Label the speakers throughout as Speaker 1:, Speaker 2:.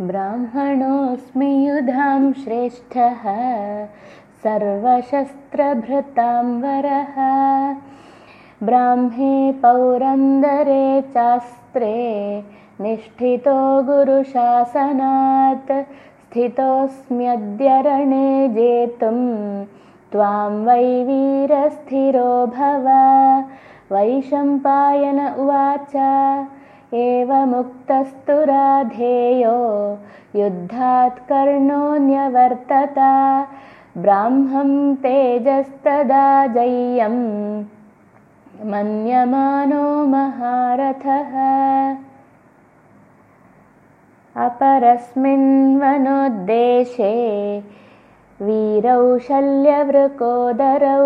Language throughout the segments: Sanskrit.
Speaker 1: ब्राह्मणोऽस्मि युधां श्रेष्ठः सर्वशस्त्रभृतां वरः। ब्राह्मे पौरन्दरे चास्त्रे निष्ठितो गुरुशासनात् स्थितोऽस्म्यद्यरणे जेतुं त्वां वै वीरस्थिरो भव। वैशम्पायन उवाच एवमुक्तस्तु राधेयो युद्धात् कर्णोऽन्यवर्तत ब्राह्मं तेजस्तदा जय्यं मन्यमानो महारथः। अपरस्मिन् वनोद्देशे वीरौ शल्यवृकोदरौ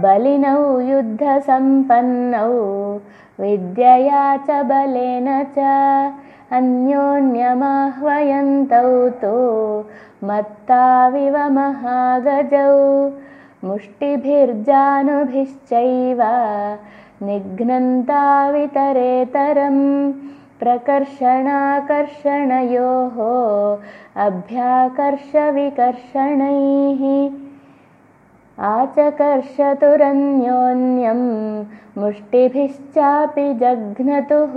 Speaker 1: बलिनौ युद्धसम्पन्नौ विद्यया च बलेन च अन्योन्यमाह्वयन्तौ तु मत्ताविव महागजौ। मुष्टिभिर्जानुभिश्चैव निघ्नन्तावितरेतरम् प्रकर्षणाकर्षणयोः अभ्याकर्षविकर्षणैः आचकर्षतुरन्योन्यं मुष्टिभिश्चापि जघ्नतुः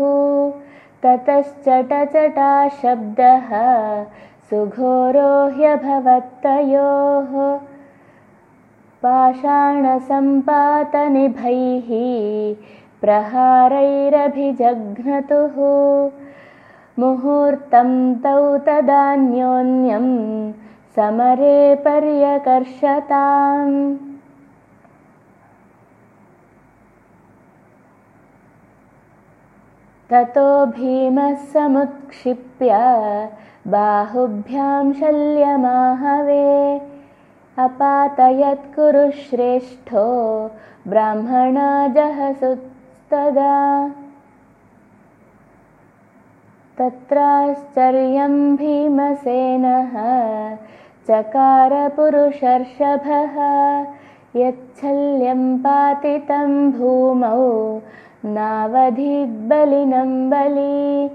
Speaker 1: ततश्चटचटा शब्दः सुघोरो ह्यभवत्तयोः पाषाणसम्पातनिभैः प्रहारैरभिजघ्नतुः मुहूर्तं तौ तदान्योन्यं समरे पर्यकर्षताम्। ततो भीमः समुत्क्षिप्य बाहुभ्यां शल्यमाहवे अपातयत्कुरुश्रेष्ठो ब्राह्मणा जहसुस्तदा तत्राश्चर्यं भीमसेनः चकारपुरुषर्षभः यच्छल्यं पातितं भूमौ नावधिद्बलिनं बली